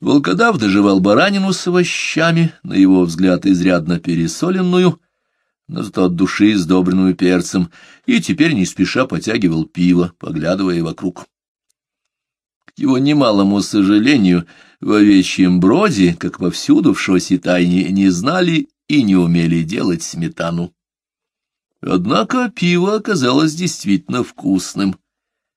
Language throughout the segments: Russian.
Волкодав доживал баранину с овощами, на его взгляд изрядно пересоленную, но зато от души сдобренную перцем, и теперь не спеша потягивал пиво, поглядывая вокруг. К его немалому сожалению, в овечьем броде, как повсюду в шосе тайне, не знали и не умели делать сметану. Однако пиво оказалось действительно вкусным,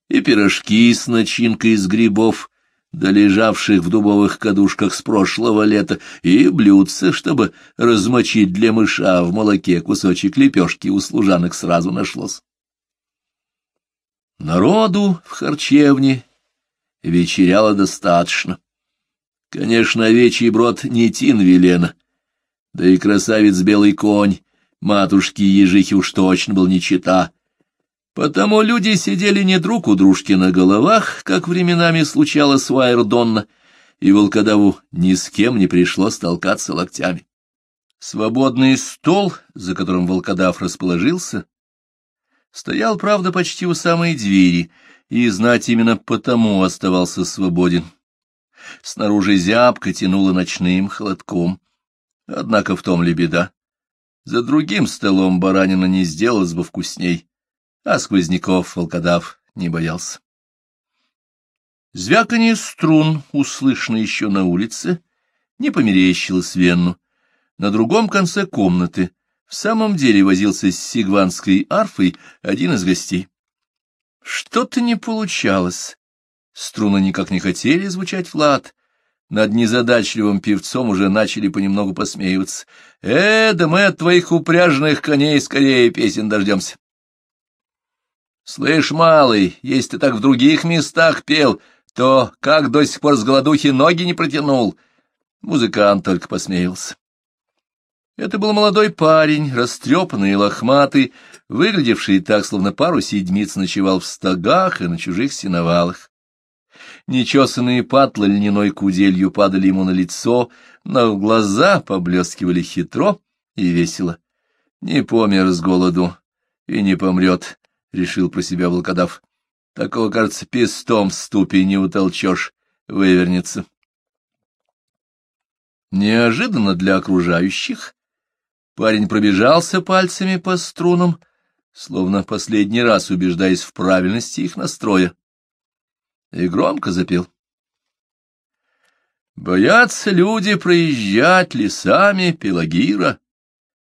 и пирожки с начинкой из грибов, долежавших в дубовых кадушках с прошлого лета, и блюдце, чтобы размочить для мыша в молоке кусочек лепешки у служанок сразу нашлось. Народу в харчевне вечеряло достаточно. Конечно, овечий брод не тин велена, да и красавец белый конь, матушки ежихи уж точно был не чита, Потому люди сидели не друг у дружки на головах, как временами случалось у Айрдонна, и волкодаву ни с кем не пришлось толкаться локтями. Свободный стол, за которым волкодав расположился, стоял, правда, почти у самой двери, и знать именно потому оставался свободен. Снаружи зябко тянуло ночным холодком. Однако в том ли беда? За другим столом баранина не сделалась бы вкусней а сквозняков волкодав не боялся. Звяканье струн, услышно еще на улице, не померещилось Венну. На другом конце комнаты в самом деле возился с сигванской арфой один из гостей. Что-то не получалось. Струны никак не хотели звучать в лад. Над незадачливым певцом уже начали понемногу посмеиваться. «Э, да мы от твоих упряжных коней скорее песен дождемся». Слышь, малый, если ты так в других местах пел, то как до сих пор с голодухи ноги не протянул? Музыкант только посмеялся. Это был молодой парень, растрепанный и лохматый, выглядевший так, словно пару седмиц ночевал в стогах и на чужих сеновалах. Нечесанные патлы льняной куделью падали ему на лицо, но глаза поблескивали хитро и весело. Не помер с голоду и не помрет, — решил про себя волкодав. — Такого, кажется, пестом в ступе не утолчешь, вывернется. Неожиданно для окружающих парень пробежался пальцами по струнам, словно последний раз убеждаясь в правильности их настроя, и громко запел. Боятся люди проезжать лесами Пелагира.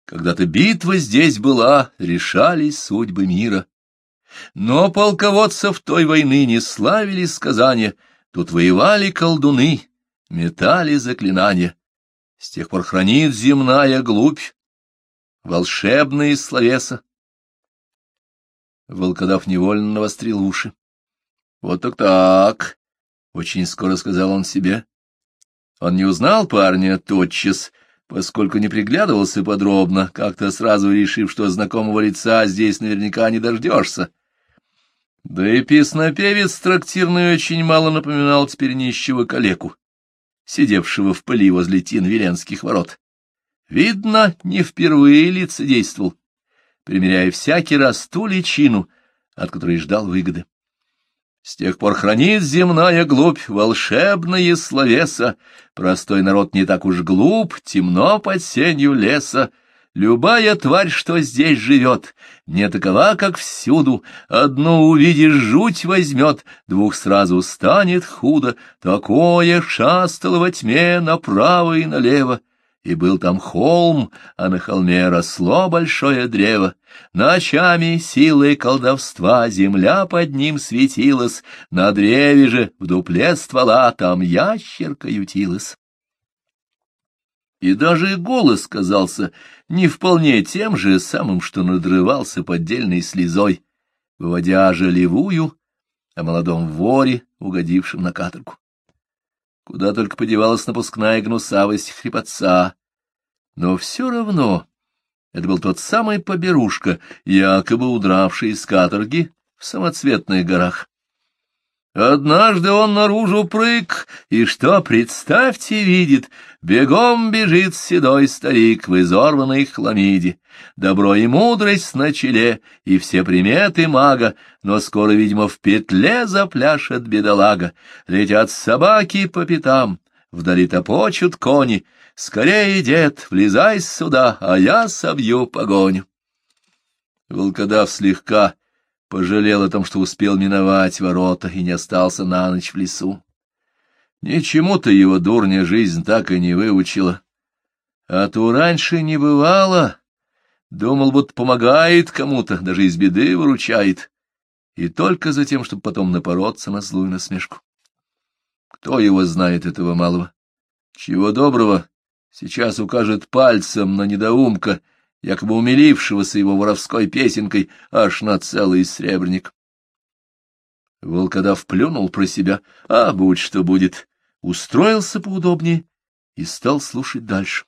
Когда-то битва здесь была, решались судьбы мира. Но полководцев той войны не славили сказания, тут воевали колдуны, метали заклинания. С тех пор хранит земная глубь, волшебные словеса. Волкодав невольно навострил уши. Вот так-так, очень скоро сказал он себе. Он не узнал парня тотчас, поскольку не приглядывался подробно, как-то сразу решив, что знакомого лица здесь наверняка не дождешься. Да и песнопевец трактирный очень мало напоминал теперь нищего калеку, сидевшего в пыли возле тинвиленских ворот. Видно, не впервые лицедействовал, примеряя всякий раз ту личину, от которой ждал выгоды. С тех пор хранит земная глубь волшебные словеса, простой народ не так уж глуп, темно под сенью леса, Любая тварь, что здесь живет, не такова, как всюду. Одну увидишь, жуть возьмет, двух сразу станет худо. Такое шастало во тьме направо и налево. И был там холм, а на холме росло большое древо. Ночами силой колдовства земля под ним светилась, на древе же в дупле ствола там ящерка ютилась и даже голос казался не вполне тем же самым, что надрывался поддельной слезой, выводя жалевую о молодом воре, угодившем на каторгу. Куда только подевалась напускная гнусавость хрипотца. Но все равно это был тот самый поберушка, якобы удравший из каторги в самоцветных горах. Однажды он наружу прыг, и что, представьте, видит, бегом бежит седой старик в изорванной хламиде. Добро и мудрость на челе, и все приметы мага, но скоро, видимо, в петле запляшет бедолага. Летят собаки по пятам, вдали топочут кони. Скорее, дед, влезай сюда, а я собью погоню. Волкодав слегка пожалел о том, что успел миновать ворота и не остался на ночь в лесу. Ничему-то его дурня жизнь так и не выучила. А то раньше не бывало. Думал, будто помогает кому-то, даже из беды выручает. И только за тем, чтобы потом напороться на злую насмешку. Кто его знает, этого малого? Чего доброго, сейчас укажет пальцем на недоумка, якобы умилившегося его воровской песенкой аж на целый сребрник. Волкодав плюнул про себя, а будь что будет, устроился поудобнее и стал слушать дальше.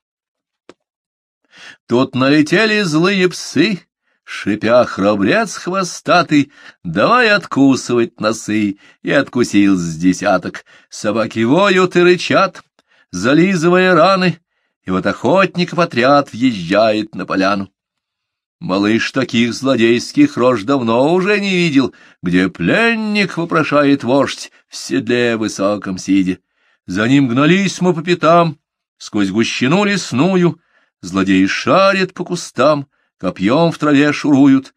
Тут налетели злые псы, шипя храбрец хвостатый, давай откусывать носы, и откусил с десяток. Собаки воют и рычат, зализывая раны, и вот охотников отряд въезжает на поляну. Малыш таких злодейских рож давно уже не видел, где пленник вопрошает вождь в седле высоком сидя. За ним гнались мы по пятам, сквозь гущину лесную, злодеи шарят по кустам, копьем в траве шуруют.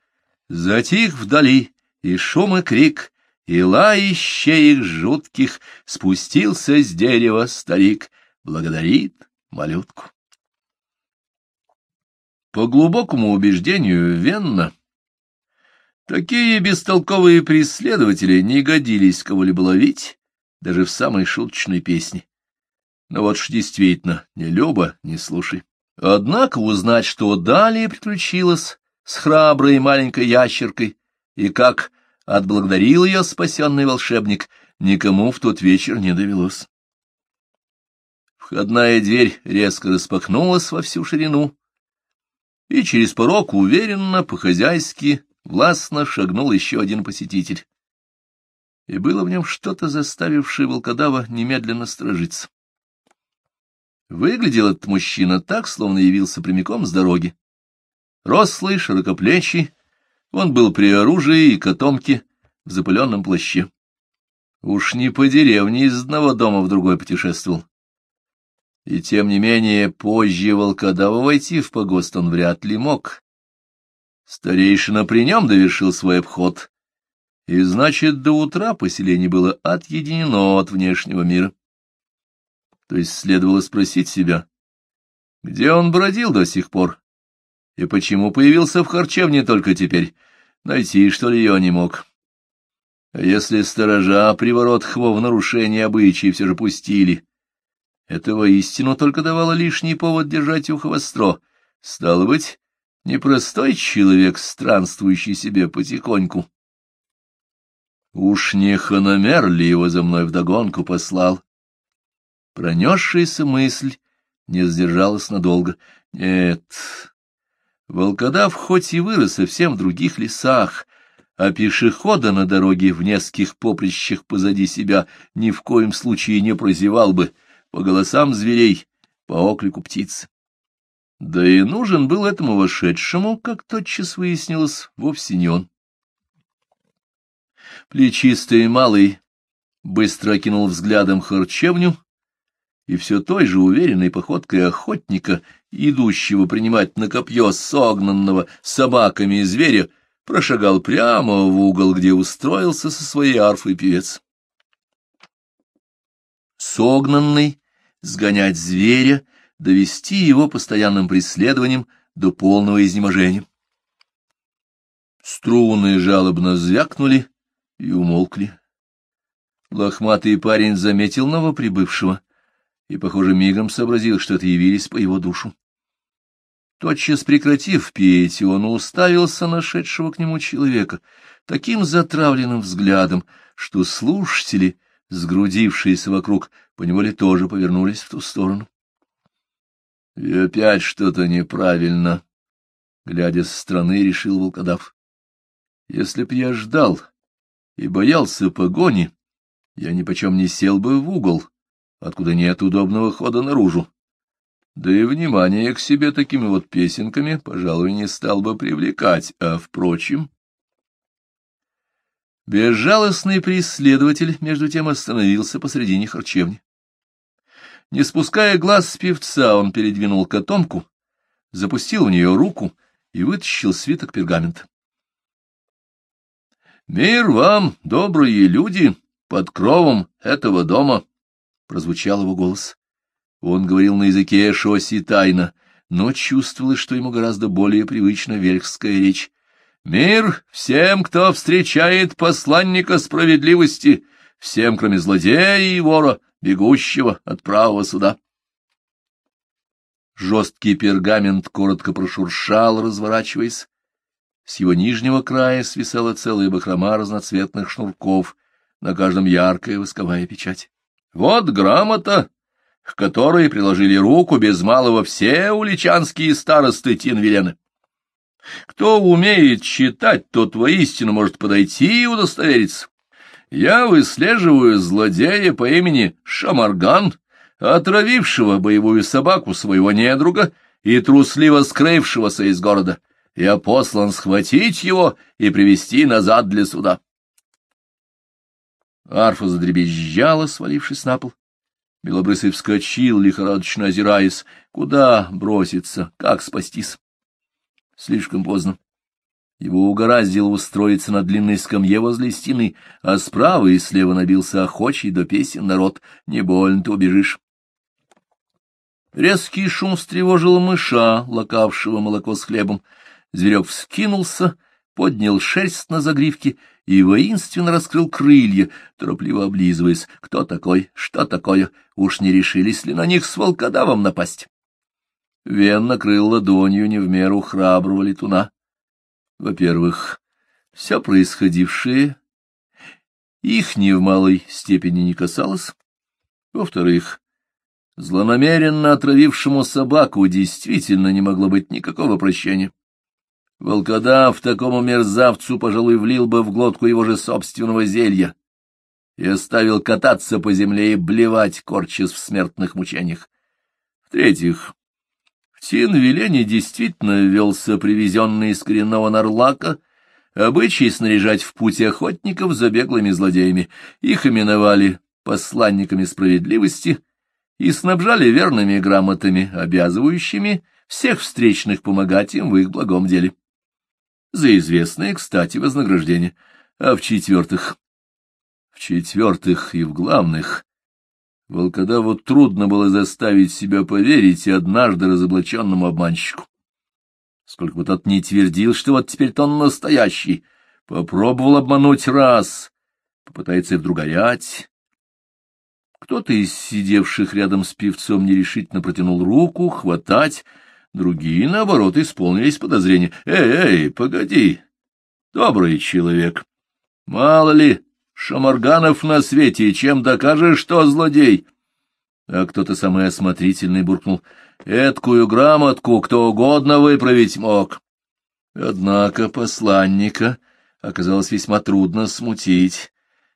Затих вдали и шум и крик, и лаище их жутких спустился с дерева старик, благодарит малютку. По глубокому убеждению Венна, такие бестолковые преследователи не годились кого-либо ловить, даже в самой шуточной песне. Но вот ж действительно, не люба, не слушай. Однако узнать, что далее приключилось с храброй маленькой ящеркой, и как отблагодарил ее спасенный волшебник, никому в тот вечер не довелось. Входная дверь резко распахнулась во всю ширину, и через порог уверенно, по-хозяйски, властно шагнул еще один посетитель. И было в нем что-то, заставившее волкодава немедленно сторожиться. Выглядел этот мужчина так, словно явился прямиком с дороги. Рослый, широкоплечий, он был при оружии и котомке в запыленном плаще. Уж не по деревне из одного дома в другой путешествовал. И тем не менее, позже волкодава войти в погост он вряд ли мог. Старейшина при нем довершил свой обход, и, значит, до утра поселение было отъединено от внешнего мира. То есть следовало спросить себя, где он бродил до сих пор, и почему появился в харчевне только теперь, найти, что ли, ее не мог. А если сторожа приворот хво в нарушение обычаи все же пустили, это воистину только давало лишний повод держать ухо востро. Стало быть, непростой человек, странствующий себе потихоньку. Уж не хономер ли его за мной вдогонку послал? Пронесшаяся мысль не сдержалась надолго. Нет, волкодав хоть и вырос совсем в других лесах, а пешехода на дороге в нескольких поприщах позади себя ни в коем случае не прозевал бы по голосам зверей, по оклику птиц. Да и нужен был этому вошедшему, как тотчас выяснилось, вовсе не он. Плечистый малый быстро окинул взглядом харчевню и все той же уверенной походкой охотника, идущего принимать на копье согнанного собаками зверя, прошагал прямо в угол, где устроился со своей арфой певец. Согнанный сгонять зверя, довести его постоянным преследованием до полного изнеможения. Струны жалобно звякнули и умолкли. Лохматый парень заметил новоприбывшего и, похоже, мигом сообразил, что это явились по его душу. Тотчас прекратив петь, он уставился на шедшего к нему человека таким затравленным взглядом, что слушатели, сгрудившиеся вокруг, поневоле тоже повернулись в ту сторону. И опять что-то неправильно, глядя со стороны, решил волкодав. Если б я ждал и боялся погони, я ни почем не сел бы в угол, откуда нет удобного хода наружу. Да и внимание к себе такими вот песенками, пожалуй, не стал бы привлекать, а, впрочем... Безжалостный преследователь, между тем, остановился посредине харчевни. Не спуская глаз с певца, он передвинул котомку, запустил в нее руку и вытащил свиток пергамента. «Мир вам, добрые люди, под кровом этого дома!» — прозвучал его голос. Он говорил на языке Шоси тайно, но чувствовалось, что ему гораздо более привычна вельхская речь. «Мир всем, кто встречает посланника справедливости, всем, кроме злодея и вора, бегущего от правого суда». Жесткий пергамент коротко прошуршал, разворачиваясь. С его нижнего края свисала целая бахрома разноцветных шнурков, на каждом яркая восковая печать. Вот грамота, к которой приложили руку без малого все уличанские старосты Тинвилены. Кто умеет читать, тот воистину может подойти и удостовериться. Я выслеживаю злодея по имени Шамарган, отравившего боевую собаку своего недруга и трусливо скрывшегося из города я послан схватить его и привести назад для суда. Арфа задребезжала, свалившись на пол. Белобрысый вскочил, лихорадочно озираясь. Куда броситься? Как спастись? Слишком поздно. Его угораздило устроиться на длинной скамье возле стены, а справа и слева набился охочий до песен народ. Не больно ты убежишь. Резкий шум встревожил мыша, лакавшего молоко с хлебом. Зверек вскинулся, поднял шерсть на загривке и воинственно раскрыл крылья, торопливо облизываясь. Кто такой? Что такое? Уж не решились ли на них с волкодавом напасть? Вен накрыл ладонью не в меру храброго летуна. Во-первых, все происходившее их ни в малой степени не касалось. Во-вторых, злонамеренно отравившему собаку действительно не могло быть никакого прощения. Волкодав такому мерзавцу, пожалуй, влил бы в глотку его же собственного зелья и оставил кататься по земле и блевать, корчась в смертных мучениях. В-третьих, в Тин-Велене действительно велся привезенный из коренного Нарлака обычай снаряжать в путь охотников за беглыми злодеями. Их именовали посланниками справедливости и снабжали верными грамотами, обязывающими всех встречных помогать им в их благом деле за известное, кстати, вознаграждение. А в-четвертых... В-четвертых и в главных... Волкодаву трудно было заставить себя поверить и однажды разоблаченному обманщику. Сколько бы тот ни твердил, что вот теперь-то он настоящий, попробовал обмануть раз, попытается и вдруг горять. Кто-то из сидевших рядом с певцом нерешительно протянул руку, хватать, Другие, наоборот, исполнились подозрения. «Эй, эй, погоди! Добрый человек! Мало ли, шамарганов на свете, чем докажешь, что злодей!» А кто-то самый осмотрительный буркнул. «Эткую грамотку кто угодно выправить мог!» Однако посланника оказалось весьма трудно смутить.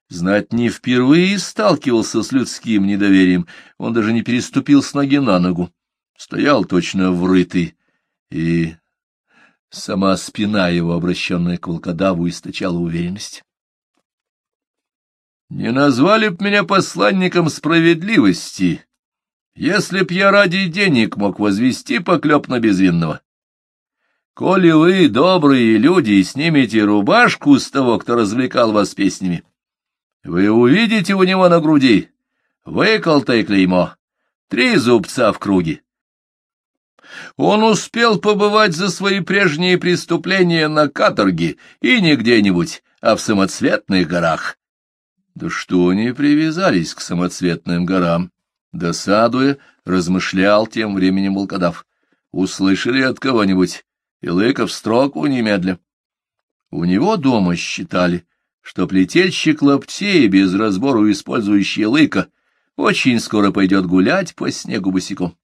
Знать не впервые сталкивался с людским недоверием, он даже не переступил с ноги на ногу стоял точно врытый, и сама спина его, обращенная к волкодаву, источала уверенность. «Не назвали б меня посланником справедливости, если б я ради денег мог возвести поклеп на безвинного. Коли вы, добрые люди, снимете рубашку с того, кто развлекал вас песнями, вы увидите у него на груди выколтай клеймо, три зубца в круге, он успел побывать за свои прежние преступления на каторге и не где-нибудь, а в самоцветных горах. Да что они привязались к самоцветным горам? Досадуя, размышлял тем временем волкодав. Услышали от кого-нибудь, и лыков строку немедля. У него дома считали, что плетельщик лаптей, без разбору использующий лыка, очень скоро пойдет гулять по снегу босиком.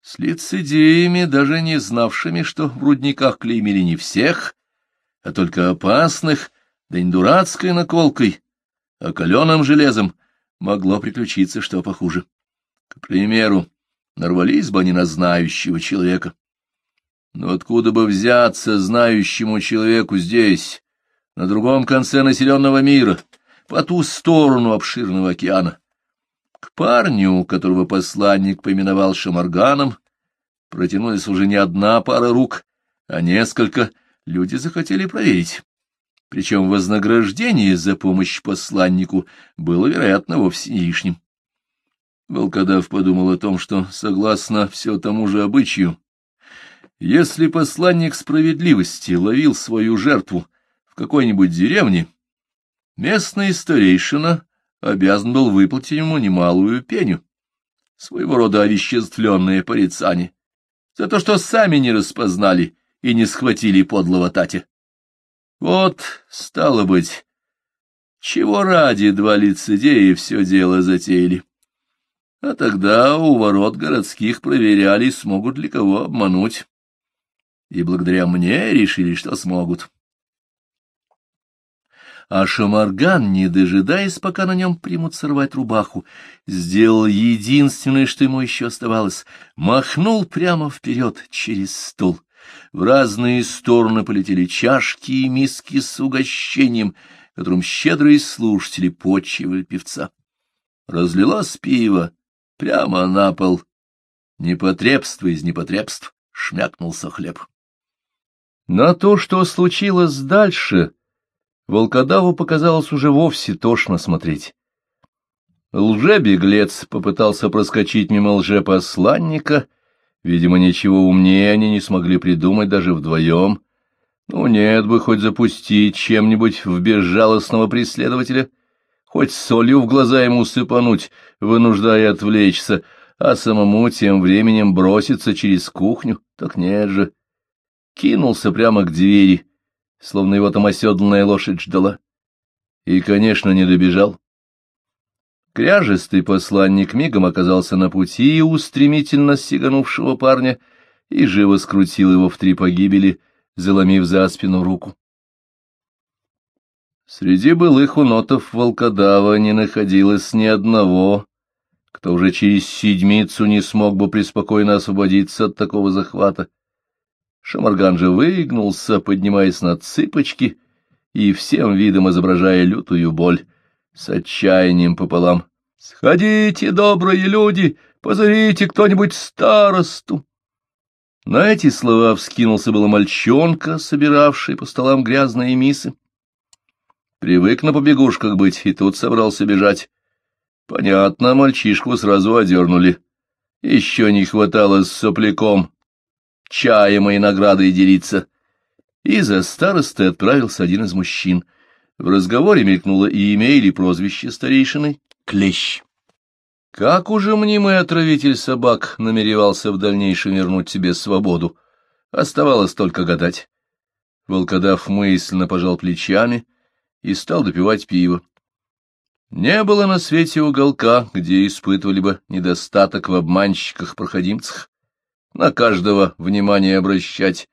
С лицедеями, даже не знавшими, что в рудниках клеймили не всех, а только опасных, да не дурацкой наколкой, а каленым железом, могло приключиться что похуже. К примеру, нарвались бы они на знающего человека. Но откуда бы взяться знающему человеку здесь, на другом конце населенного мира, по ту сторону обширного океана? К парню, которого посланник поименовал Шамарганом, протянулась уже не одна пара рук, а несколько, люди захотели проверить. Причем вознаграждение за помощь посланнику было, вероятно, вовсе не лишним. Волкодав подумал о том, что, согласно все тому же обычаю, если посланник справедливости ловил свою жертву в какой-нибудь деревне, местный старейшина обязан был выплатить ему немалую пеню, своего рода овеществленное порицание, за то, что сами не распознали и не схватили подлого Татя. Вот, стало быть, чего ради два лицедея все дело затеяли. А тогда у ворот городских проверяли, смогут ли кого обмануть. И благодаря мне решили, что смогут. А Шамарган, не дожидаясь, пока на нем примут сорвать рубаху, сделал единственное, что ему еще оставалось — махнул прямо вперед через стол. В разные стороны полетели чашки и миски с угощением, которым щедрые слушатели почивали певца. Разлилось пиво прямо на пол. Непотребство из непотребств шмякнулся хлеб. На то, что случилось дальше, волкодаву показалось уже вовсе тошно смотреть. Лже-беглец попытался проскочить мимо лже-посланника — Видимо, ничего умнее они не смогли придумать даже вдвоем. Ну, нет бы хоть запустить чем-нибудь в безжалостного преследователя, хоть солью в глаза ему сыпануть, вынуждая отвлечься, а самому тем временем броситься через кухню, так нет же. Кинулся прямо к двери, словно его там оседланная лошадь ждала. И, конечно, не добежал. Кряжестый посланник мигом оказался на пути у стремительно сиганувшего парня и живо скрутил его в три погибели, заломив за спину руку. Среди былых унотов волкодава не находилось ни одного, кто уже через седмицу не смог бы преспокойно освободиться от такого захвата. Шамарган же выгнулся, поднимаясь на цыпочки и всем видом изображая лютую боль с отчаянием пополам. «Сходите, добрые люди, позовите кто-нибудь старосту!» На эти слова вскинулся было мальчонка, собиравший по столам грязные мисы. Привык на побегушках быть, и тут собрался бежать. Понятно, мальчишку сразу одернули. Еще не хватало с сопляком чаем и наградой делиться. И за старостой отправился один из мужчин. В разговоре мелькнуло и имя или прозвище старейшины Клещ. Как уже мнимый отравитель собак намеревался в дальнейшем вернуть себе свободу, оставалось только гадать. Волкодав мысленно пожал плечами и стал допивать пиво. Не было на свете уголка, где испытывали бы недостаток в обманщиках-проходимцах. На каждого внимание обращать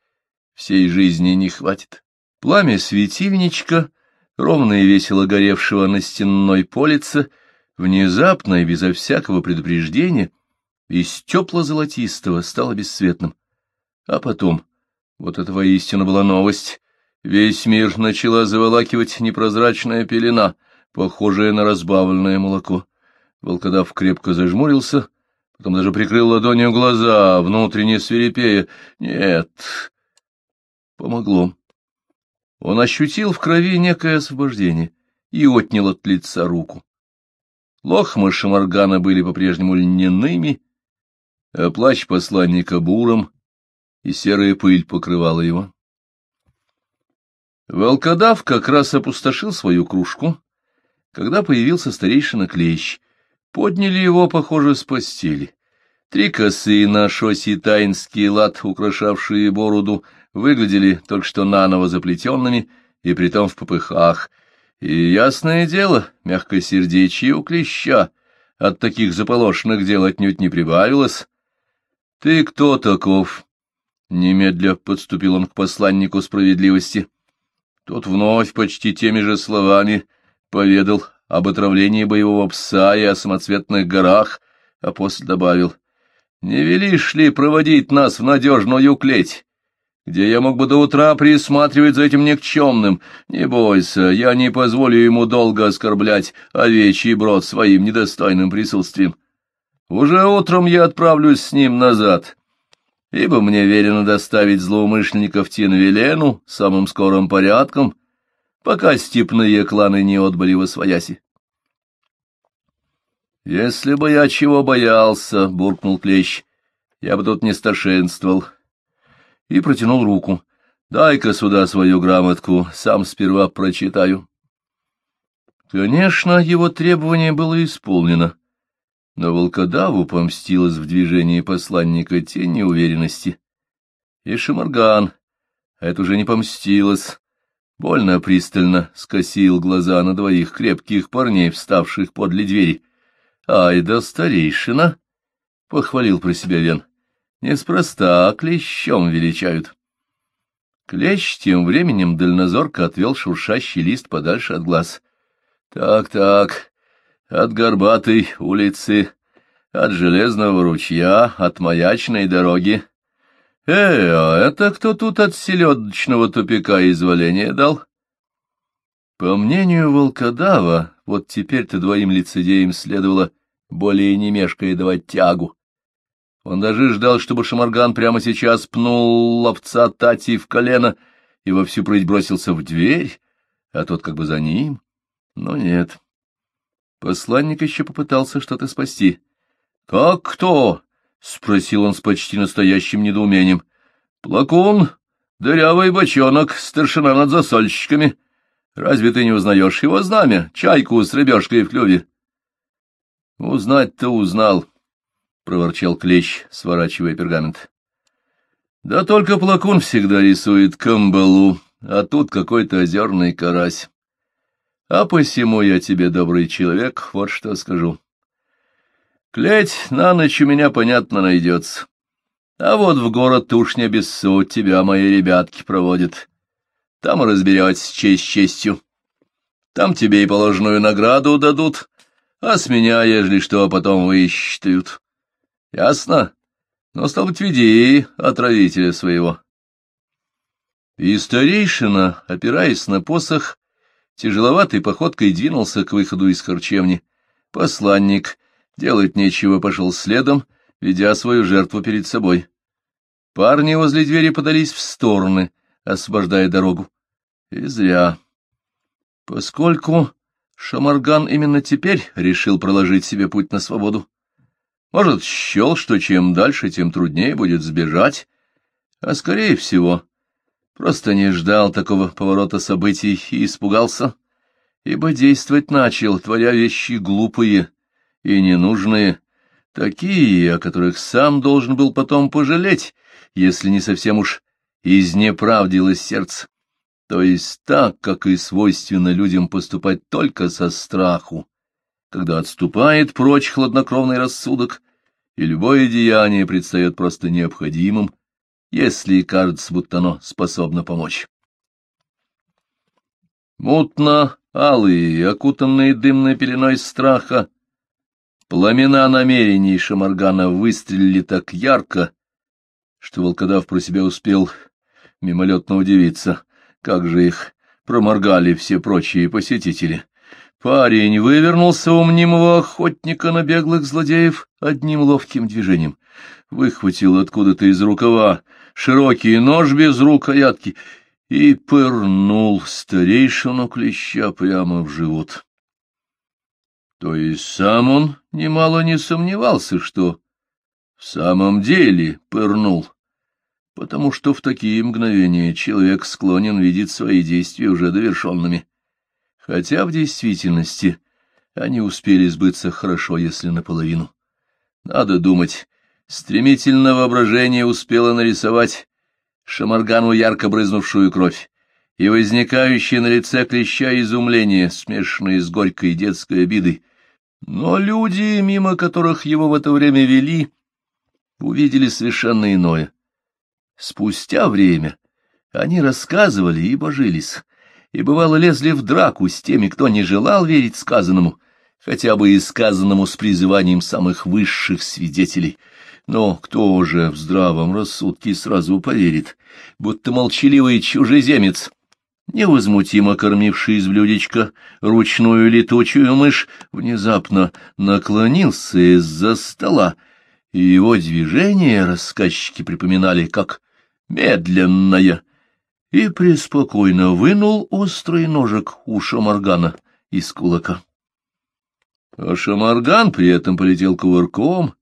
всей жизни не хватит. Пламя светильничка, ровно и весело горевшего на стенной полице, внезапно и безо всякого предупреждения из тепло-золотистого стало бесцветным. А потом, вот это воистину была новость, весь мир начала заволакивать непрозрачная пелена, похожая на разбавленное молоко. Волкодав крепко зажмурился, потом даже прикрыл ладонью глаза, внутренне свирепея. Нет, помогло. Он ощутил в крови некое освобождение и отнял от лица руку. Лохмы Шамаргана были по-прежнему льняными, а плащ посланника буром, и серая пыль покрывала его. Волкодав как раз опустошил свою кружку, когда появился старейшина Клещ. Подняли его, похоже, с постели. Три косы на шосе таинский лад, украшавшие бороду, выглядели только что наново заплетенными, и притом в попыхах — и ясное дело, мягкосердечие у клеща от таких заполошенных дел отнюдь не прибавилось. — Ты кто таков? — немедля подступил он к посланнику справедливости. Тот вновь почти теми же словами поведал об отравлении боевого пса и о самоцветных горах, а после добавил, — Не велишь ли проводить нас в надежную клеть, где я мог бы до утра присматривать за этим никчемным. Не бойся, я не позволю ему долго оскорблять овечий брод своим недостойным присутствием. Уже утром я отправлюсь с ним назад, ибо мне верено доставить злоумышленников Тинвелену самым скорым порядком, пока степные кланы не отбыли во свояси. «Если бы я чего боялся», — буркнул Клещ, — «я бы тут не старшенствовал». И протянул руку. «Дай-ка сюда свою грамотку, сам сперва прочитаю». Конечно, его требование было исполнено, но волкодаву помстилась в движении посланника тень неуверенности. И Шамарган, это уже не помстилось, больно пристально скосил глаза на двоих крепких парней, вставших подле двери. «Ай да старейшина!» — похвалил про себя Вен. «Неспроста клещом величают». Клещ тем временем дальнозорко отвел шуршащий лист подальше от глаз. «Так-так, от горбатой улицы, от железного ручья, от маячной дороги. Э, а это кто тут от селедочного тупика изволения дал?» По мнению волкодава, вот теперь-то двоим лицедеям следовало более не мешкая давать тягу. Он даже ждал, чтобы Шамарган прямо сейчас пнул ловца Тати в колено и во всю прыть бросился в дверь, а тот как бы за ним. Но нет. Посланник еще попытался что-то спасти. — Как кто? — спросил он с почти настоящим недоумением. — Плакун, дырявый бочонок, старшина над засольщиками. Разве ты не узнаешь его знамя, чайку с рыбешкой в клюве? — Узнать-то узнал, — проворчал Клещ, сворачивая пергамент. Да только плакун всегда рисует камбалу, а тут какой-то озерный карась. А посему я тебе, добрый человек, вот что скажу. Клеть на ночь у меня, понятно, найдется. А вот в город не без суть тебя мои ребятки проводят. Там разберетесь честь честью. Там тебе и положенную награду дадут, а с меня, ежели что, потом высчитают. Ясно? Но, стал быть, веди отравителя своего. И старейшина, опираясь на посох, тяжеловатой походкой двинулся к выходу из харчевни. Посланник, делать нечего, пошел следом, ведя свою жертву перед собой. Парни возле двери подались в стороны, освобождая дорогу. И зря. Поскольку Шамарган именно теперь решил проложить себе путь на свободу. Может, счел, что чем дальше, тем труднее будет сбежать, а, скорее всего, просто не ждал такого поворота событий и испугался, ибо действовать начал, творя вещи глупые и ненужные, такие, о которых сам должен был потом пожалеть, если не совсем уж изнеправдилось сердце. То есть так, как и свойственно людям поступать только со страху, когда отступает прочь хладнокровный рассудок, и любое деяние предстает просто необходимым, если кажется, будто оно способно помочь. Мутно, алые, окутанные дымной пеленой страха, пламена намерений Шамаргана выстрелили так ярко, что волкодав про себя успел мимолетно удивиться — как же их проморгали все прочие посетители. Парень вывернулся у мнимого охотника на беглых злодеев одним ловким движением. Выхватил откуда-то из рукава широкий нож без рукоятки и пырнул старейшину клеща прямо в живот. То есть сам он немало не сомневался, что в самом деле пырнул потому что в такие мгновения человек склонен видеть свои действия уже довершенными. Хотя в действительности они успели сбыться хорошо, если наполовину. Надо думать, стремительно воображение успело нарисовать Шамаргану ярко брызнувшую кровь и возникающее на лице клеща изумление, смешанное с горькой детской обидой. Но люди, мимо которых его в это время вели, увидели совершенно иное — Спустя время они рассказывали и божились, и бывало лезли в драку с теми, кто не желал верить сказанному, хотя бы и сказанному с призыванием самых высших свидетелей. Но кто же в здравом рассудке сразу поверит, будто молчаливый чужеземец, невозмутимо кормивший из блюдечка ручную летучую мышь, внезапно наклонился из-за стола, и его движения рассказчики припоминали как медленное, и преспокойно вынул острый ножик у Шамаргана из кулака. А Шамарган при этом полетел кувырком,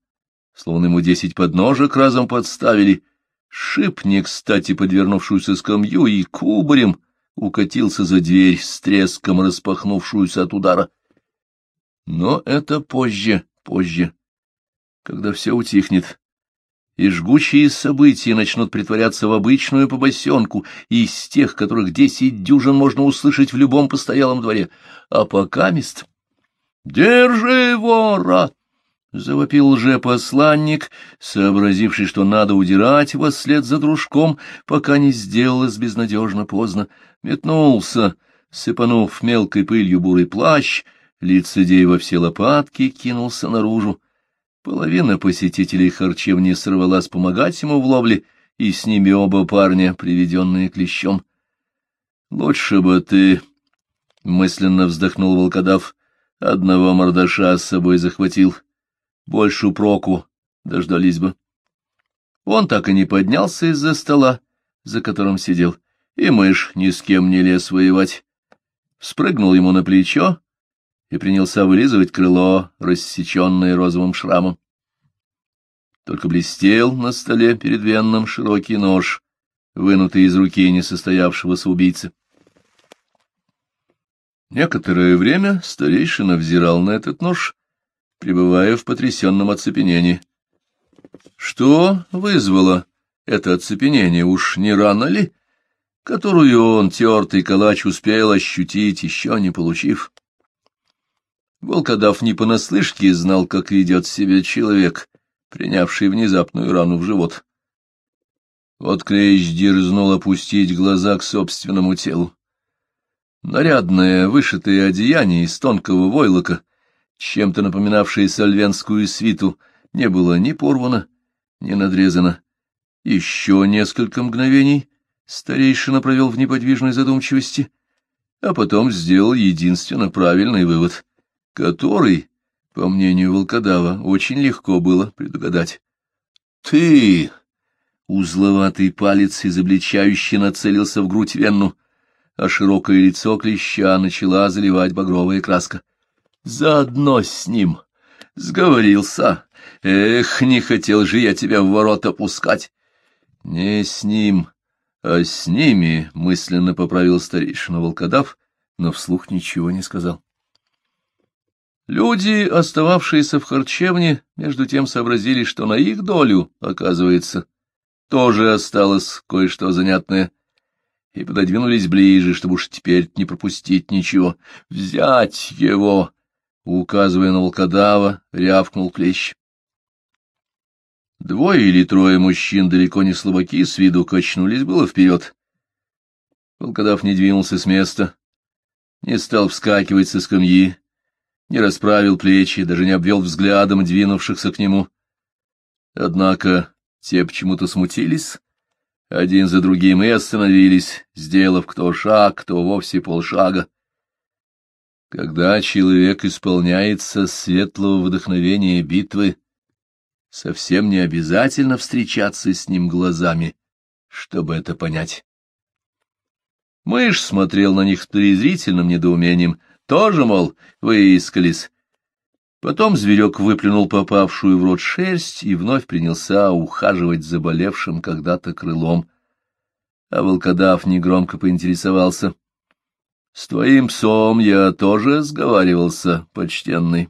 словно ему десять подножек разом подставили, шип не кстати подвернувшуюся скамью и кубарем укатился за дверь с треском распахнувшуюся от удара. Но это позже, позже, когда все утихнет, и жгучие события начнут притворяться в обычную побосенку из тех, которых десять дюжин можно услышать в любом постоялом дворе. А пока мест... «Держи вора!» — завопил лже-посланник, сообразивший, что надо удирать во след за дружком, пока не сделалось безнадежно поздно. Метнулся, сыпанув мелкой пылью бурый плащ, лицедей во все лопатки кинулся наружу. Половина посетителей харчевни сорвалась помогать ему в ловле, и с ними оба парня, приведенные клещом. — Лучше бы ты, — мысленно вздохнул волкодав, — одного мордаша с собой захватил. Больше проку дождались бы. Он так и не поднялся из-за стола, за которым сидел, и мышь ни с кем не лез воевать. Спрыгнул ему на плечо, и принялся вылизывать крыло, рассеченное розовым шрамом. Только блестел на столе перед Венном широкий нож, вынутый из руки несостоявшегося убийцы. Некоторое время старейшина взирал на этот нож, пребывая в потрясенном оцепенении. Что вызвало это оцепенение, уж не рано ли, которую он, тертый калач, успел ощутить, еще не получив? Волкодав не понаслышке знал, как ведет себя человек, принявший внезапную рану в живот. Вот Клещ дерзнул опустить глаза к собственному телу. Нарядное, вышитое одеяние из тонкого войлока, чем-то напоминавшее сальвенскую свиту, не было ни порвано, ни надрезано. Еще несколько мгновений старейшина провел в неподвижной задумчивости, а потом сделал единственно правильный вывод который, по мнению волкодава, очень легко было предугадать. «Ты!» — узловатый палец изобличающе нацелился в грудь Венну, а широкое лицо клеща начала заливать багровая краска. «Заодно с ним! Сговорился! Эх, не хотел же я тебя в ворота пускать!» «Не с ним, а с ними!» — мысленно поправил старейшина волкодав, но вслух ничего не сказал. Люди, остававшиеся в харчевне, между тем сообразили, что на их долю, оказывается, тоже осталось кое-что занятное, и пододвинулись ближе, чтобы уж теперь не пропустить ничего. «Взять его!» — указывая на волкодава, рявкнул клещ. Двое или трое мужчин, далеко не слабаки, с виду качнулись было вперед. Волкодав не двинулся с места, не стал вскакивать со скамьи, не расправил плечи, даже не обвел взглядом двинувшихся к нему. Однако те почему-то смутились, один за другим и остановились, сделав кто шаг, кто вовсе полшага. Когда человек исполняется светлого вдохновения битвы, совсем не обязательно встречаться с ним глазами, чтобы это понять. Мышь смотрел на них с презрительным недоумением, тоже, мол, выискались. Потом зверек выплюнул попавшую в рот шерсть и вновь принялся ухаживать заболевшим когда-то крылом. А волкодав негромко поинтересовался. — С твоим псом я тоже сговаривался, почтенный.